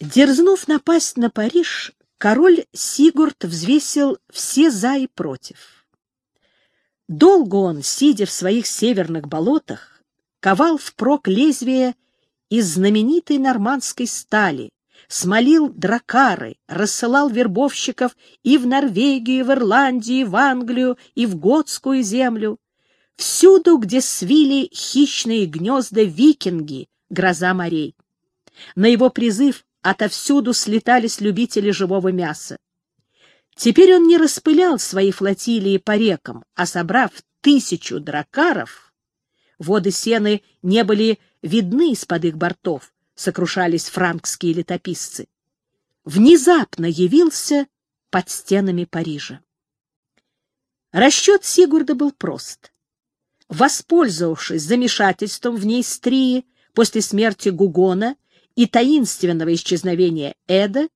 Дерзнув напасть на Париж, король Сигурд взвесил все «за» и «против». Долго он, сидя в своих северных болотах, ковал впрок лезвие из знаменитой нормандской стали, смолил дракары, рассылал вербовщиков и в Норвегию, и в Ирландию, и в Англию, и в Готскую землю, всюду, где свили хищные гнезда викинги, гроза морей. На его призыв отовсюду слетались любители живого мяса. Теперь он не распылял свои флотилии по рекам, а, собрав тысячу дракаров, воды сены не были видны из-под их бортов, сокрушались франкские летописцы, внезапно явился под стенами Парижа. Расчет Сигурда был прост. Воспользовавшись замешательством в Нейстрии после смерти Гугона и таинственного исчезновения Эда,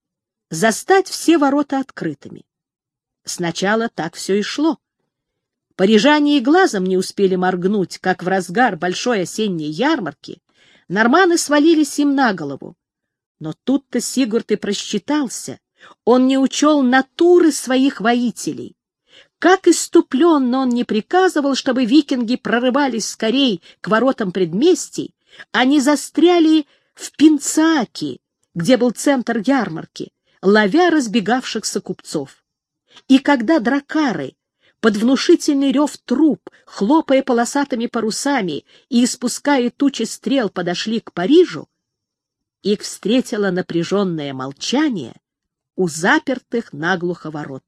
застать все ворота открытыми. Сначала так все и шло. Парижане и глазом не успели моргнуть, как в разгар большой осенней ярмарки норманы свалились им на голову. Но тут-то Сигурд и просчитался. Он не учел натуры своих воителей. Как иступленно он не приказывал, чтобы викинги прорывались скорей к воротам предместий, они застряли в Пинцаке, где был центр ярмарки, ловя разбегавшихся купцов. И когда дракары под внушительный рев труб, хлопая полосатыми парусами и испуская тучи стрел, подошли к Парижу, их встретило напряженное молчание у запертых наглухо ворот.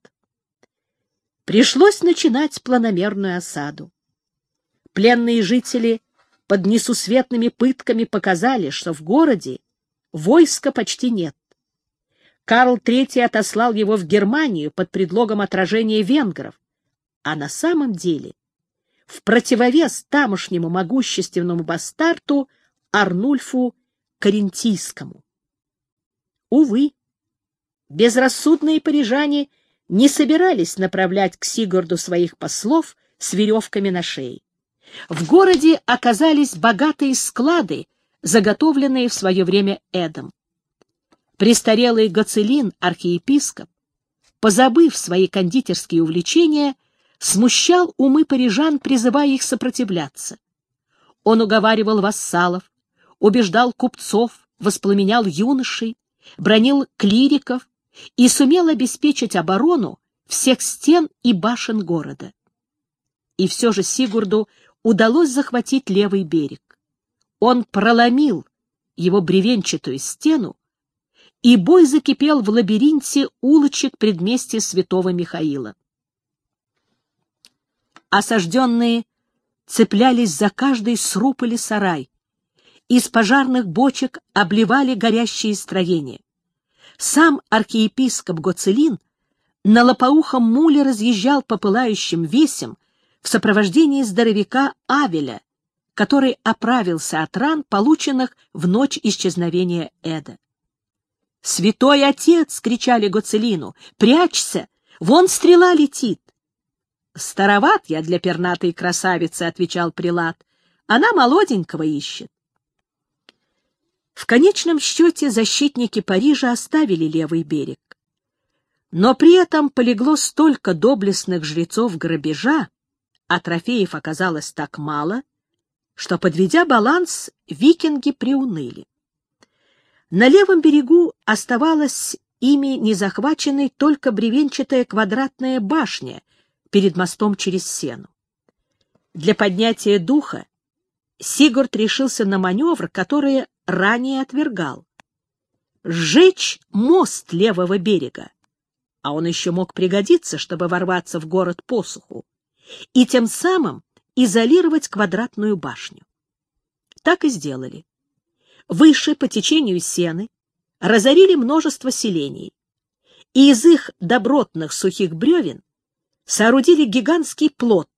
Пришлось начинать планомерную осаду. Пленные жители под несусветными пытками показали, что в городе войска почти нет. Карл III отослал его в Германию под предлогом отражения венгров, а на самом деле в противовес тамошнему могущественному бастарту Арнульфу Карентийскому. Увы, безрассудные парижане не собирались направлять к Сигурду своих послов с веревками на шее. В городе оказались богатые склады, заготовленные в свое время Эдом. Престарелый Гацелин, архиепископ, позабыв свои кондитерские увлечения, смущал умы парижан, призывая их сопротивляться. Он уговаривал вассалов, убеждал купцов, воспламенял юношей, бронил клириков и сумел обеспечить оборону всех стен и башен города. И все же Сигурду удалось захватить левый берег. Он проломил его бревенчатую стену, и бой закипел в лабиринте улочек предместья святого Михаила осажденные цеплялись за каждый сруб или сарай. Из пожарных бочек обливали горящие строения. Сам архиепископ Гоцелин на лопоухом муле разъезжал по пылающим весям в сопровождении здоровяка Авеля, который оправился от ран, полученных в ночь исчезновения Эда. «Святой отец!» — кричали Гоцелину. «Прячься! Вон стрела летит!» «Староват я для пернатой красавицы», — отвечал прилад. «Она молоденького ищет». В конечном счете защитники Парижа оставили левый берег. Но при этом полегло столько доблестных жрецов грабежа, а трофеев оказалось так мало, что, подведя баланс, викинги приуныли. На левом берегу оставалась ими незахваченной только бревенчатая квадратная башня — перед мостом через Сену. Для поднятия духа Сигурд решился на маневр, который ранее отвергал. Сжечь мост левого берега, а он еще мог пригодиться, чтобы ворваться в город посуху, и тем самым изолировать квадратную башню. Так и сделали. Выше, по течению Сены, разорили множество селений, и из их добротных сухих бревен соорудили гигантский плот,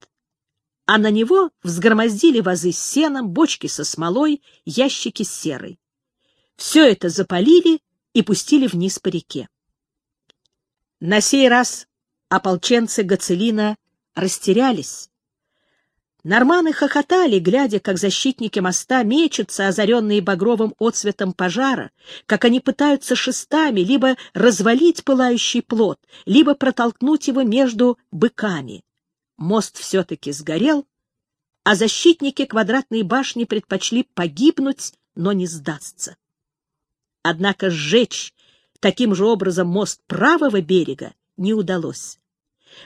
а на него взгромоздили вазы с сеном, бочки со смолой, ящики с серой. Все это запалили и пустили вниз по реке. На сей раз ополченцы Гацелина растерялись. Норманы хохотали, глядя, как защитники моста мечутся, озаренные багровым отсветом пожара, как они пытаются шестами либо развалить пылающий плод, либо протолкнуть его между быками. Мост все-таки сгорел, а защитники квадратной башни предпочли погибнуть, но не сдастся. Однако сжечь таким же образом мост правого берега не удалось.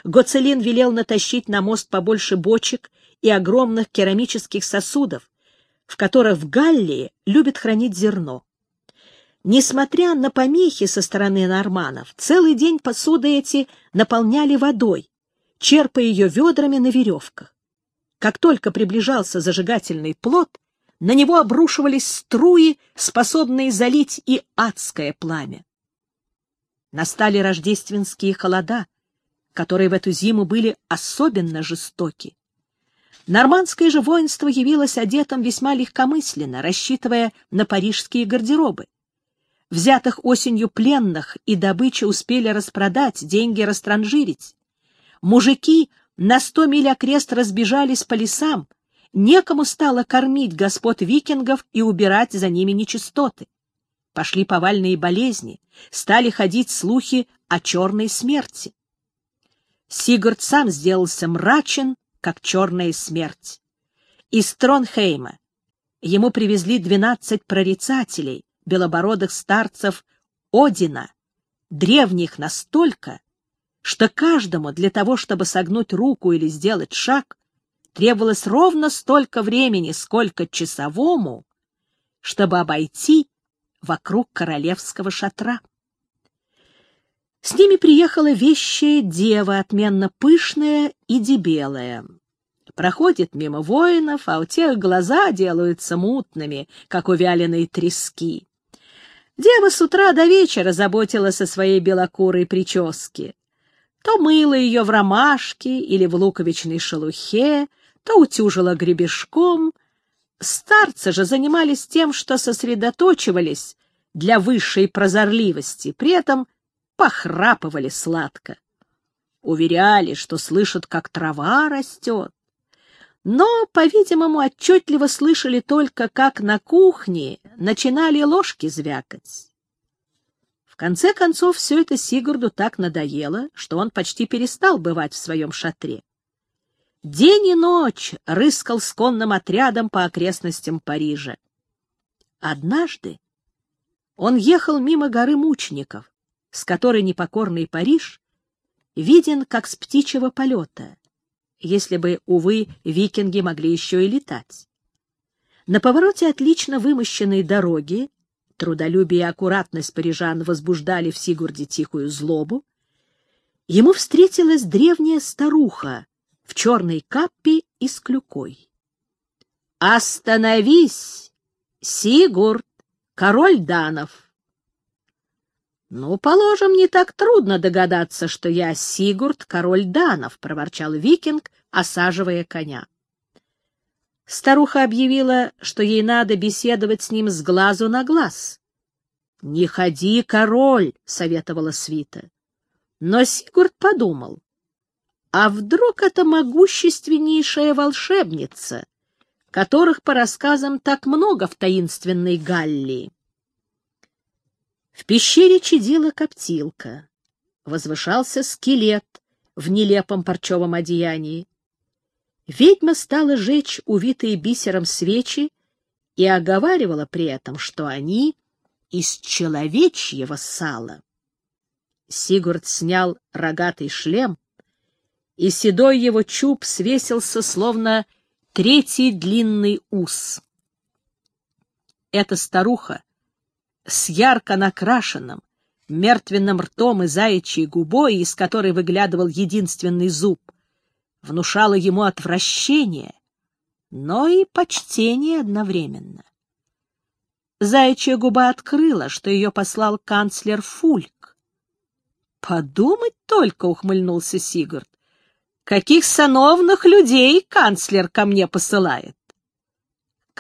Гоцелин велел натащить на мост побольше бочек и огромных керамических сосудов, в которых в Галлии любят хранить зерно. Несмотря на помехи со стороны норманов, целый день посуды эти наполняли водой, черпая ее ведрами на веревках. Как только приближался зажигательный плод, на него обрушивались струи, способные залить и адское пламя. Настали рождественские холода, которые в эту зиму были особенно жестоки. Нормандское же воинство явилось одетым весьма легкомысленно, рассчитывая на парижские гардеробы. Взятых осенью пленных и добычи успели распродать, деньги растранжирить. Мужики на сто миль окрест разбежались по лесам, некому стало кормить господ викингов и убирать за ними нечистоты. Пошли повальные болезни, стали ходить слухи о черной смерти. Сигард сам сделался мрачен как черная смерть. Из Тронхейма ему привезли двенадцать прорицателей, белобородых старцев Одина, древних настолько, что каждому для того, чтобы согнуть руку или сделать шаг, требовалось ровно столько времени, сколько часовому, чтобы обойти вокруг королевского шатра. С ними приехала вещая дева, отменно пышная и дебелая. Проходит мимо воинов, а у тех глаза делаются мутными, как у вяленой трески. Дева с утра до вечера заботилась о своей белокурой прическе. То мыла ее в ромашке или в луковичной шелухе, то утюжила гребешком. Старцы же занимались тем, что сосредоточивались для высшей прозорливости, при этом похрапывали сладко. Уверяли, что слышат, как трава растет. Но, по-видимому, отчетливо слышали только, как на кухне начинали ложки звякать. В конце концов, все это Сигурду так надоело, что он почти перестал бывать в своем шатре. День и ночь рыскал с конным отрядом по окрестностям Парижа. Однажды он ехал мимо горы мучеников, с которой непокорный Париж виден как с птичьего полета, если бы, увы, викинги могли еще и летать. На повороте отлично вымощенной дороги трудолюбие и аккуратность парижан возбуждали в Сигурде тихую злобу, ему встретилась древняя старуха в черной каппе и с клюкой. «Остановись, Сигурд, король Данов!» «Ну, положим, не так трудно догадаться, что я Сигурд, король Данов», — проворчал викинг, осаживая коня. Старуха объявила, что ей надо беседовать с ним с глазу на глаз. «Не ходи, король», — советовала свита. Но Сигурд подумал, а вдруг это могущественнейшая волшебница, которых, по рассказам, так много в таинственной Галлии? В пещере чадила коптилка. Возвышался скелет в нелепом парчевом одеянии. Ведьма стала жечь увитые бисером свечи и оговаривала при этом, что они из человечьего сала. Сигурд снял рогатый шлем, и седой его чуб свесился, словно третий длинный ус. Эта старуха с ярко накрашенным, мертвенным ртом и заячьей губой, из которой выглядывал единственный зуб, внушало ему отвращение, но и почтение одновременно. Заячья губа открыла, что ее послал канцлер Фульк. «Подумать только!» — ухмыльнулся Сигард. «Каких сановных людей канцлер ко мне посылает!»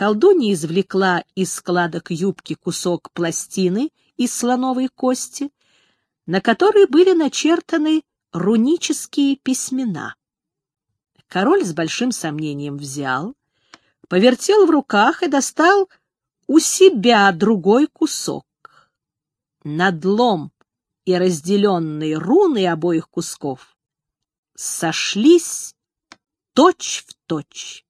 Колдунья извлекла из складок юбки кусок пластины из слоновой кости, на которой были начертаны рунические письмена. Король с большим сомнением взял, повертел в руках и достал у себя другой кусок. Надлом и разделенные руны обоих кусков сошлись точь в точь. —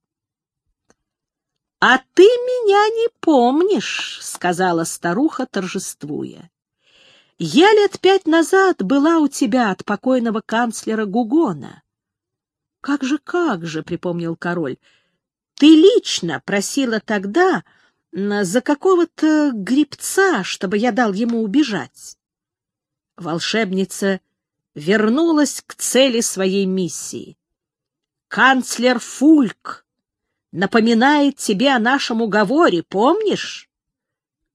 А ты меня не помнишь, — сказала старуха, торжествуя. — Я лет пять назад была у тебя от покойного канцлера Гугона. — Как же, как же, — припомнил король, — ты лично просила тогда за какого-то грибца, чтобы я дал ему убежать. Волшебница вернулась к цели своей миссии. Канцлер Фульк напоминает тебе о нашем уговоре, помнишь?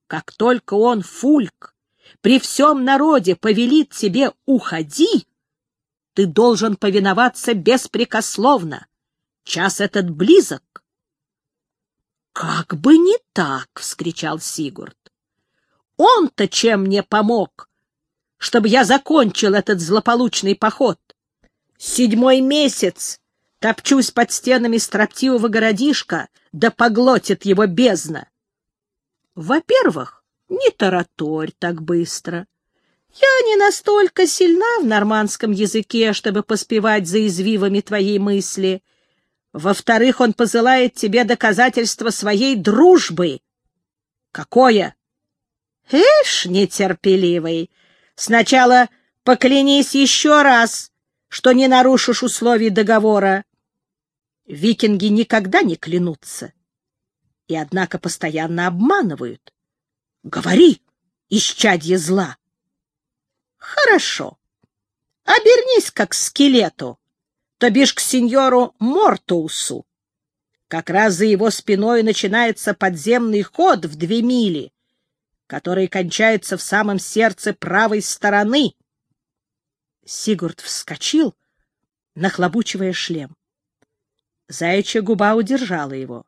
Как только он, Фульк, при всем народе повелит тебе «уходи», ты должен повиноваться беспрекословно. Час этот близок. — Как бы не так! — вскричал Сигурд. — Он-то чем мне помог, чтобы я закончил этот злополучный поход? Седьмой месяц топчусь под стенами строптивого городишка, да поглотит его бездна. Во-первых, не тараторь так быстро. Я не настолько сильна в нормандском языке, чтобы поспевать за извивами твоей мысли. Во-вторых, он посылает тебе доказательство своей дружбы. Какое? Эш, нетерпеливый. Сначала поклянись еще раз, что не нарушишь условий договора. Викинги никогда не клянутся. И, однако, постоянно обманывают. Говори, исчадье зла. Хорошо. Обернись как скелету, то бишь к сеньору Мортоусу. Как раз за его спиной начинается подземный ход в две мили, который кончается в самом сердце правой стороны. Сигурд вскочил, нахлобучивая шлем. Заячья губа удержала его.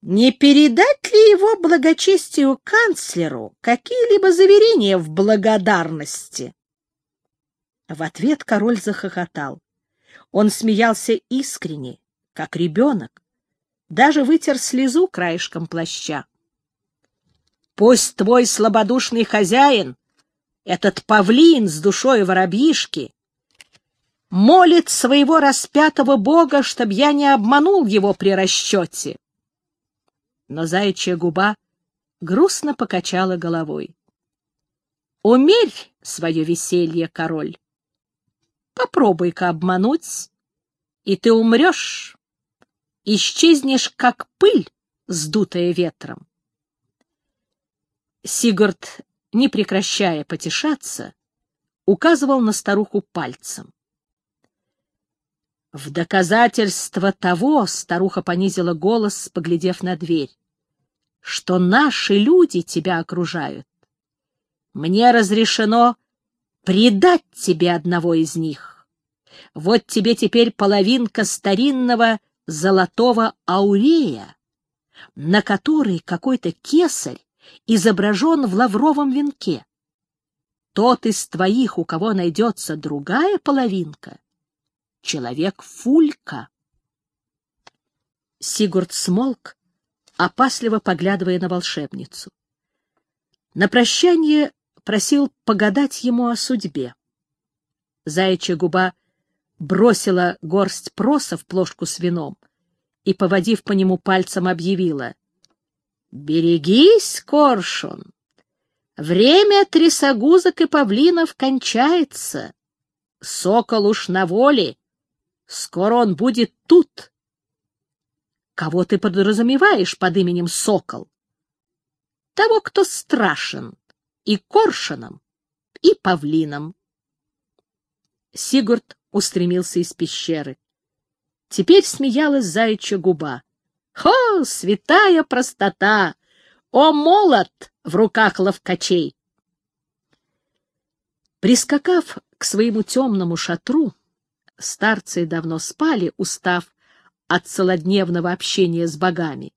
Не передать ли его благочестию канцлеру какие-либо заверения в благодарности? В ответ король захохотал. Он смеялся искренне, как ребенок, даже вытер слезу краешком плаща. Пусть твой слабодушный хозяин, этот павлин с душой воробьишки, молит своего распятого бога, чтобы я не обманул его при расчете но заячья губа грустно покачала головой. — Умерь свое веселье, король. Попробуй-ка обмануть, и ты умрешь, исчезнешь, как пыль, сдутая ветром. Сигурд, не прекращая потешаться, указывал на старуху пальцем. В доказательство того старуха понизила голос, поглядев на дверь что наши люди тебя окружают. Мне разрешено предать тебе одного из них. Вот тебе теперь половинка старинного золотого аурея, на которой какой-то кесарь изображен в лавровом венке. Тот из твоих, у кого найдется другая половинка, человек Фулька. Сигурд смолк, опасливо поглядывая на волшебницу. На прощание просил погадать ему о судьбе. Заячья губа бросила горсть проса в плошку с вином и, поводив по нему пальцем, объявила. — Берегись, коршун! Время трясогузок и павлинов кончается. Сокол уж на воле. Скоро он будет тут. Кого ты подразумеваешь под именем Сокол? Того, кто страшен и коршуном, и павлином. Сигурд устремился из пещеры. Теперь смеялась заячья губа. Хо, святая простота! О, молот в руках ловкачей! Прискакав к своему темному шатру, старцы давно спали, устав от целодневного общения с богами,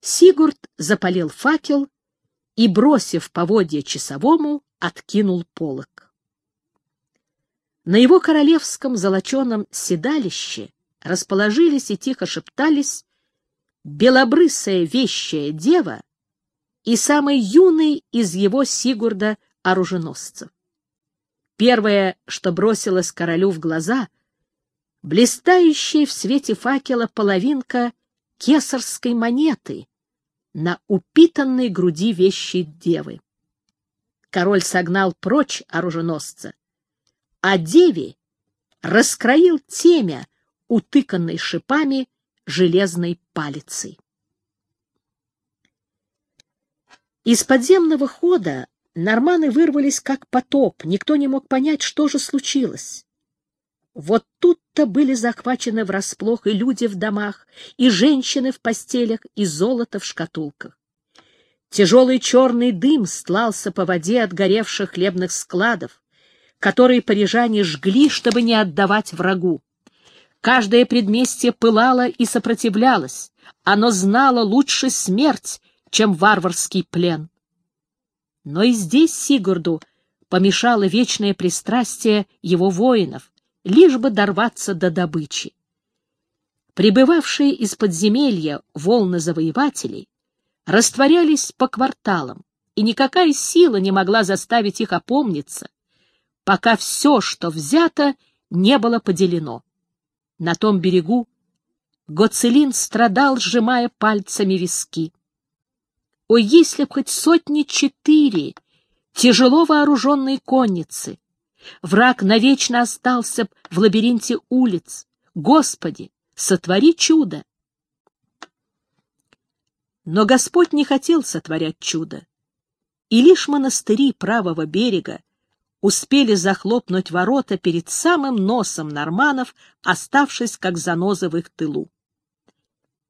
Сигурд запалил факел и, бросив поводья часовому, откинул полог. На его королевском золоченом седалище расположились и тихо шептались белобрысая вещая дева и самый юный из его Сигурда оруженосцев. Первое, что бросилось королю в глаза, блистающая в свете факела половинка кесарской монеты на упитанной груди вещей девы. Король согнал прочь оруженосца, а деве раскроил темя, утыканной шипами железной палицей. Из подземного хода норманы вырвались как потоп, никто не мог понять, что же случилось. Вот тут-то были захвачены врасплох и люди в домах, и женщины в постелях, и золото в шкатулках. Тяжелый черный дым стлался по воде от горевших хлебных складов, которые парижане жгли, чтобы не отдавать врагу. Каждое предместье пылало и сопротивлялось, оно знало лучше смерть, чем варварский плен. Но и здесь Сигурду помешало вечное пристрастие его воинов, лишь бы дорваться до добычи. Прибывавшие из подземелья волны завоевателей растворялись по кварталам, и никакая сила не могла заставить их опомниться, пока все, что взято, не было поделено. На том берегу Гоцелин страдал, сжимая пальцами виски. О, если б хоть сотни четыре тяжело вооруженные конницы, Враг навечно остался в лабиринте улиц. Господи, сотвори чудо! Но Господь не хотел сотворять чудо, и лишь монастыри правого берега успели захлопнуть ворота перед самым носом норманов, оставшись как занозы в их тылу.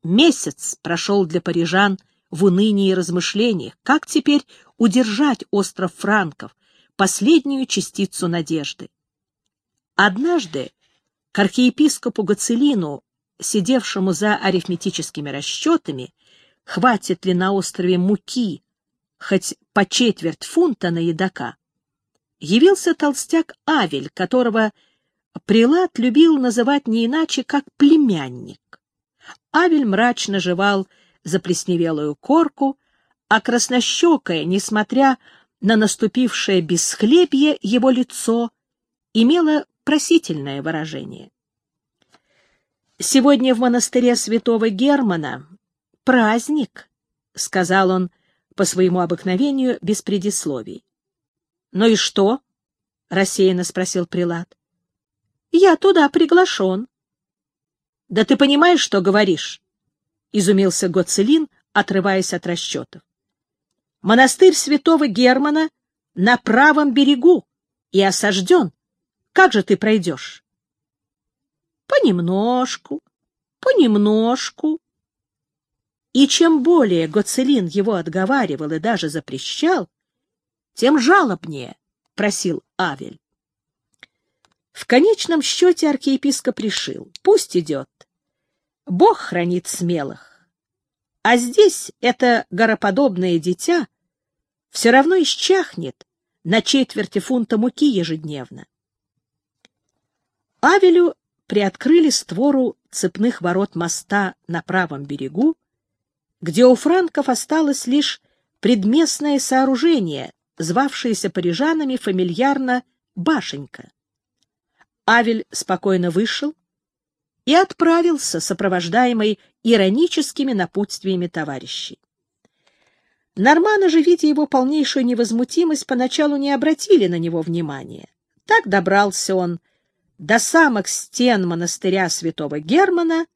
Месяц прошел для парижан в унынии и размышлениях, как теперь удержать остров Франков, последнюю частицу надежды. Однажды к архиепископу Гацелину, сидевшему за арифметическими расчетами, хватит ли на острове муки хоть по четверть фунта на едока, явился толстяк Авель, которого прилад любил называть не иначе, как племянник. Авель мрачно жевал заплесневелую корку, а краснощекая, несмотря на наступившее бесхлебье его лицо имело просительное выражение. «Сегодня в монастыре святого Германа праздник», — сказал он по своему обыкновению без предисловий. «Ну и что?» — рассеянно спросил прилад. «Я туда приглашен». «Да ты понимаешь, что говоришь?» — изумился Гоцелин, отрываясь от расчетов. Монастырь святого Германа на правом берегу и осажден. Как же ты пройдешь? Понемножку, понемножку. И чем более Гоцелин его отговаривал и даже запрещал, тем жалобнее просил Авель. В конечном счете архиепископ решил, пусть идет. Бог хранит смелых. А здесь это гороподобное дитя все равно исчахнет на четверти фунта муки ежедневно. Авелю приоткрыли створу цепных ворот моста на правом берегу, где у франков осталось лишь предместное сооружение, звавшееся парижанами фамильярно «башенька». Авель спокойно вышел и отправился, сопровождаемый ироническими напутствиями товарищей. Норманы же, видя его полнейшую невозмутимость, поначалу не обратили на него внимания. Так добрался он до самых стен монастыря святого Германа,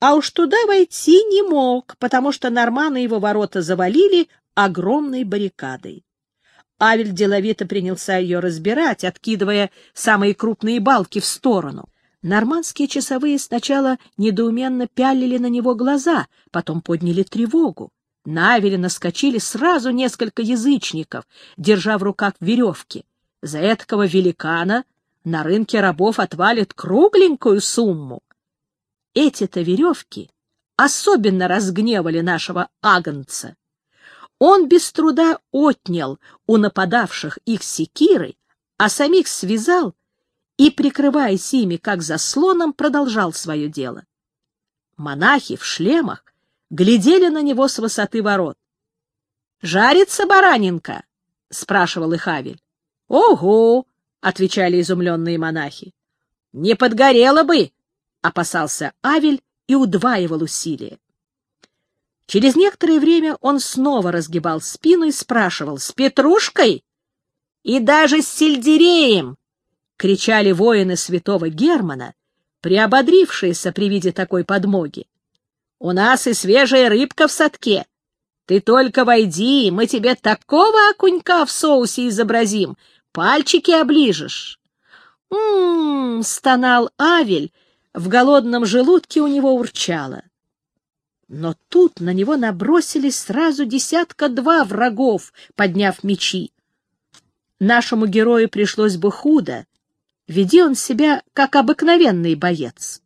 а уж туда войти не мог, потому что норманы его ворота завалили огромной баррикадой. Авель деловито принялся ее разбирать, откидывая самые крупные балки в сторону. Нормандские часовые сначала недоуменно пялили на него глаза, потом подняли тревогу. На Авеля наскочили сразу несколько язычников, держа в руках веревки. За этого великана на рынке рабов отвалит кругленькую сумму. Эти-то веревки особенно разгневали нашего агнца. Он без труда отнял у нападавших их секиры, а самих связал и, прикрываясь ими как заслоном, продолжал свое дело. Монахи в шлемах глядели на него с высоты ворот. «Жарится баранинка?» — спрашивал их Авель. «Ого!» — отвечали изумленные монахи. «Не подгорело бы!» — опасался Авель и удваивал усилия. Через некоторое время он снова разгибал спину и спрашивал, «С петрушкой?» «И даже с сельдереем!» — кричали воины святого Германа, приободрившиеся при виде такой подмоги. «У нас и свежая рыбка в садке. Ты только войди, мы тебе такого окунька в соусе изобразим, пальчики оближешь. «М-м-м!» стонал Авель, в голодном желудке у него урчало. Но тут на него набросились сразу десятка-два врагов, подняв мечи. Нашему герою пришлось бы худо, веди он себя как обыкновенный боец.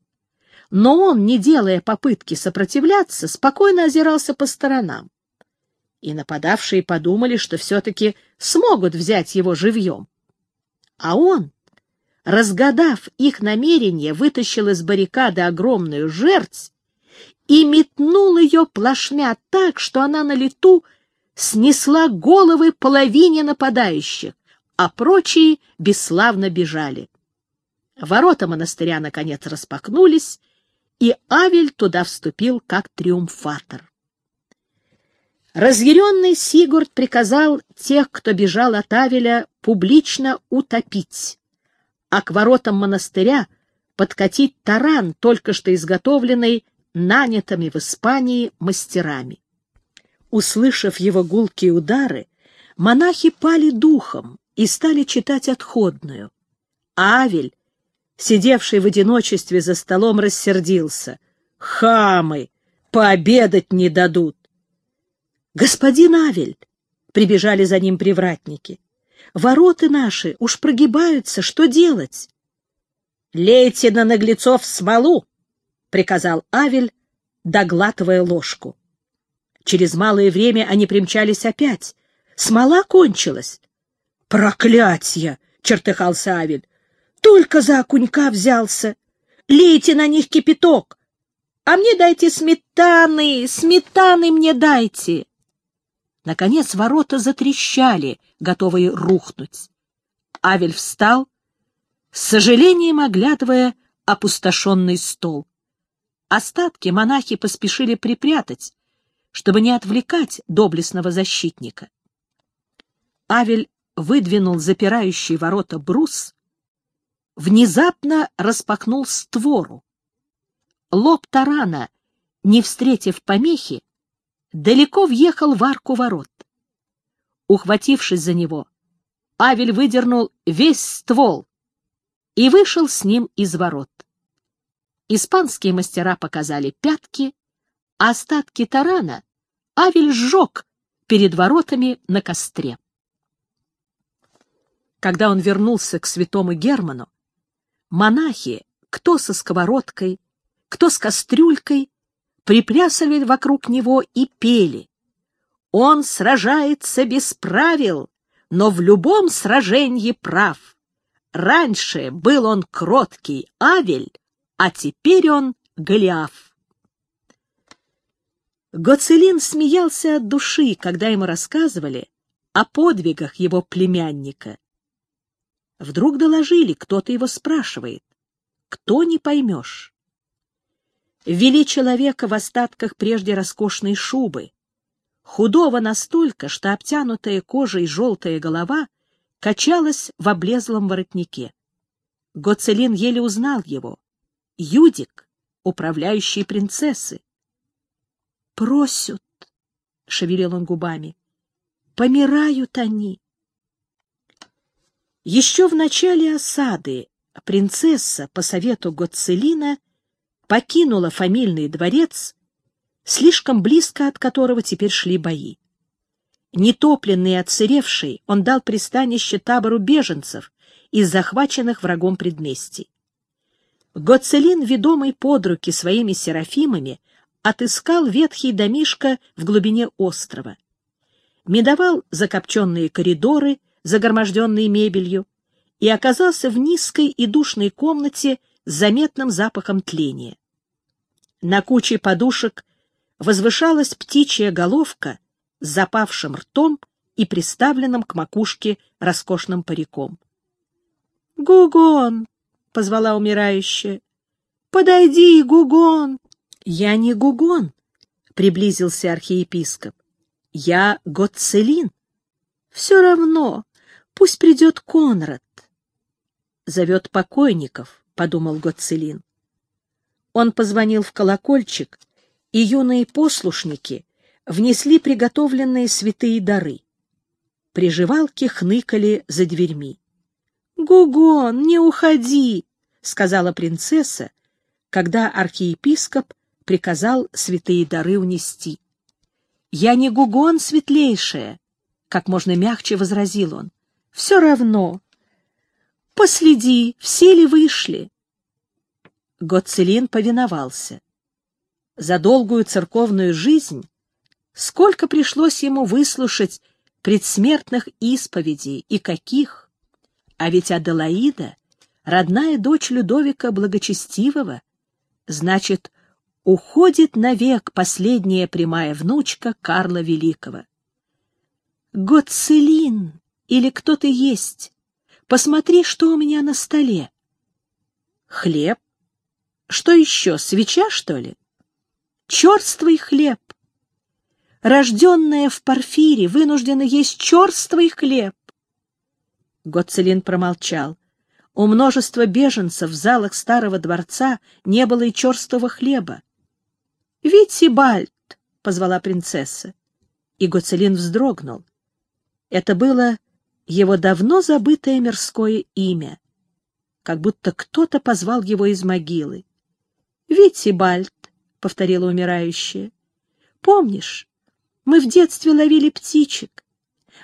Но он, не делая попытки сопротивляться, спокойно озирался по сторонам и нападавшие подумали, что все-таки смогут взять его живьем. А он, разгадав их намерение, вытащил из баррикады огромную жерть и метнул ее плашмя так, что она на лету снесла головы половине нападающих, а прочие бесславно бежали. Ворота монастыря, наконец, распахнулись, и Авель туда вступил как триумфатор. Разъяренный Сигурд приказал тех, кто бежал от Авеля, публично утопить, а к воротам монастыря подкатить таран, только что изготовленный нанятыми в Испании мастерами. Услышав его гулкие удары, монахи пали духом и стали читать отходную. А Авель, сидевший в одиночестве за столом, рассердился. «Хамы! Пообедать не дадут! «Господин Авель!» — прибежали за ним привратники. «Вороты наши уж прогибаются, что делать?» «Лейте на наглецов смолу!» — приказал Авель, доглатывая ложку. Через малое время они примчались опять. Смола кончилась. «Проклятье!» — чертыхался Авель. «Только за окунька взялся! Лейте на них кипяток! А мне дайте сметаны, сметаны мне дайте!» Наконец ворота затрещали, готовые рухнуть. Авель встал, с сожалением оглядывая опустошенный стол. Остатки монахи поспешили припрятать, чтобы не отвлекать доблестного защитника. Авель выдвинул запирающий ворота брус, внезапно распахнул створу. Лоб тарана, не встретив помехи, далеко въехал в арку ворот. Ухватившись за него, Авель выдернул весь ствол и вышел с ним из ворот. Испанские мастера показали пятки, а остатки тарана Авель сжег перед воротами на костре. Когда он вернулся к святому Герману, монахи, кто со сковородкой, кто с кастрюлькой, приплясывали вокруг него и пели. Он сражается без правил, но в любом сражении прав. Раньше был он кроткий Авель, а теперь он Голиаф. Гоцелин смеялся от души, когда ему рассказывали о подвигах его племянника. Вдруг доложили, кто-то его спрашивает. Кто не поймешь? ввели человека в остатках прежде роскошной шубы, худого настолько, что обтянутая кожей желтая голова качалась в облезлом воротнике. Гоцелин еле узнал его. Юдик, управляющий принцессы. «Просят», — шевелил он губами, — «помирают они». Еще в начале осады принцесса, по совету Гоцелина, покинула фамильный дворец, слишком близко от которого теперь шли бои. Нетопленный и отсыревший, он дал пристанище табору беженцев из захваченных врагом предместий. Гоцелин, ведомый под руки своими серафимами, отыскал ветхий домишко в глубине острова. Медовал закопченные коридоры, загроможденные мебелью, и оказался в низкой и душной комнате с заметным запахом тления. На куче подушек возвышалась птичья головка с запавшим ртом и приставленным к макушке роскошным париком. — Гугон! — позвала умирающая. — Подойди, Гугон! — Я не Гугон, — приблизился архиепископ. — Я Гоцелин. — Все равно, пусть придет Конрад. — Зовет покойников, — подумал Гоцелин. Он позвонил в колокольчик, и юные послушники внесли приготовленные святые дары. Приживалки хныкали за дверьми. — Гугон, не уходи! — сказала принцесса, когда архиепископ приказал святые дары унести. — Я не Гугон, светлейшая! — как можно мягче возразил он. — Все равно. Последи, все ли вышли? Гоцелин повиновался. За долгую церковную жизнь сколько пришлось ему выслушать предсмертных исповедей и каких! А ведь Аделаида, родная дочь Людовика Благочестивого, значит, уходит навек последняя прямая внучка Карла Великого. Гоцелин, или кто ты есть, посмотри, что у меня на столе. Хлеб, что еще, свеча, что ли? Черствый хлеб. Рожденная в Порфире вынуждена есть черствый хлеб. Гоцелин промолчал. У множества беженцев в залах старого дворца не было и черствого хлеба. — Витибальд! — позвала принцесса. И Гоцелин вздрогнул. Это было его давно забытое мирское имя, как будто кто-то позвал его из могилы. Витибальд, — повторила умирающая, — помнишь, мы в детстве ловили птичек,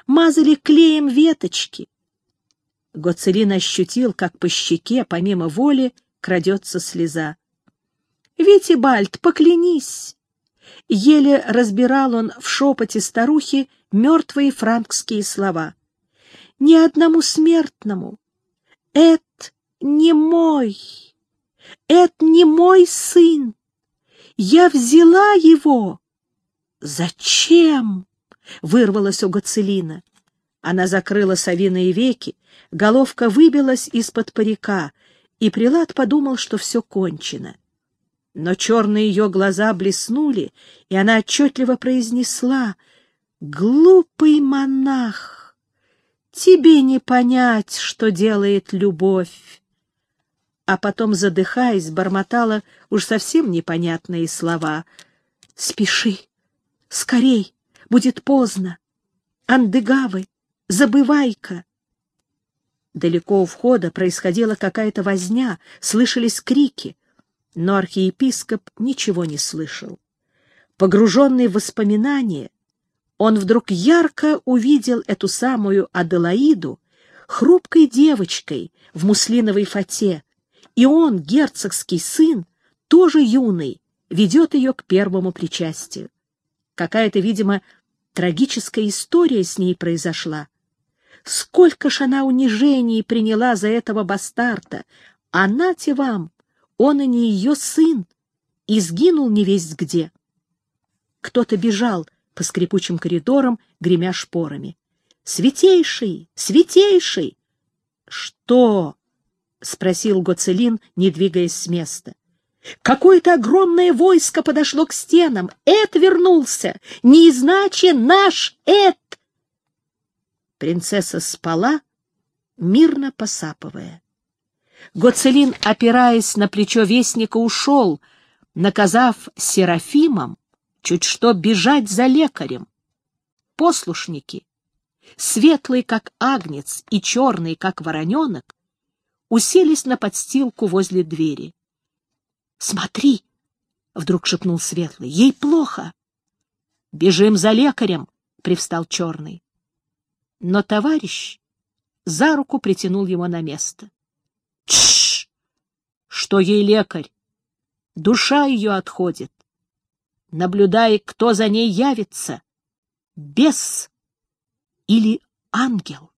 мазали клеем веточки. Гоцелин ощутил, как по щеке, помимо воли, крадется слеза. — Витибальд, поклянись! Еле разбирал он в шепоте старухи мертвые франкские слова. — Ни одному смертному! Это не мой! Это не мой сын. Я взяла его. Зачем? Вырвалась у Гацелина. Она закрыла совиные веки, головка выбилась из-под парика, и Прилад подумал, что все кончено. Но черные ее глаза блеснули, и она отчетливо произнесла «Глупый монах, тебе не понять, что делает любовь а потом, задыхаясь, бормотала уж совсем непонятные слова. «Спеши! Скорей! Будет поздно! Андыгавы! Забывай-ка!» Далеко у входа происходила какая-то возня, слышались крики, но архиепископ ничего не слышал. Погруженный в воспоминания, он вдруг ярко увидел эту самую Аделаиду хрупкой девочкой в муслиновой фате, и он, герцогский сын, тоже юный, ведет ее к первому причастию. Какая-то, видимо, трагическая история с ней произошла. Сколько ж она унижений приняла за этого бастарда, а нате вам, он и не ее сын, и сгинул не весть где. Кто-то бежал по скрипучим коридорам, гремя шпорами. «Святейший! Святейший!» «Что?» — спросил Гоцелин, не двигаясь с места. Какое-то огромное войско подошло к стенам. Эд вернулся. Не иначе наш Эд. Принцесса спала, мирно посапывая. Гоцелин, опираясь на плечо вестника, ушел, наказав Серафимам чуть что бежать за лекарем. Послушники, светлые, как агнец, и черные, как вороненок, уселись на подстилку возле двери. — Смотри! — вдруг шепнул Светлый. — Ей плохо! — Бежим за лекарем! — привстал Черный. Но товарищ за руку притянул его на место. — Тш! Что ей лекарь? Душа ее отходит. Наблюдай, кто за ней явится. Бес или ангел.